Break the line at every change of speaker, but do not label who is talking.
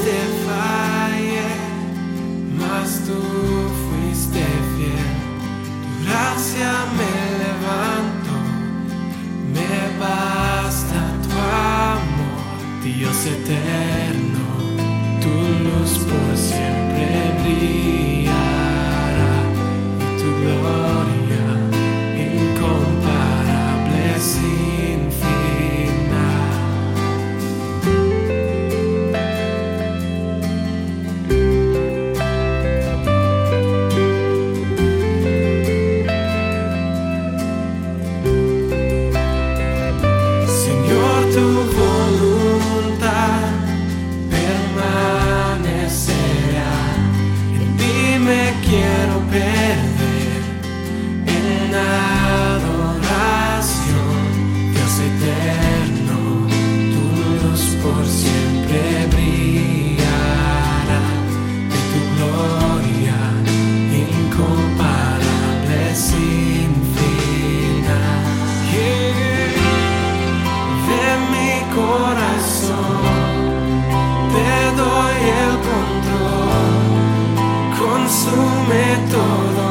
fuiste fallé, mas tú fuiste fiel. Tu gracia me levanto, me basta tu amor, Dios eterno. consume todo.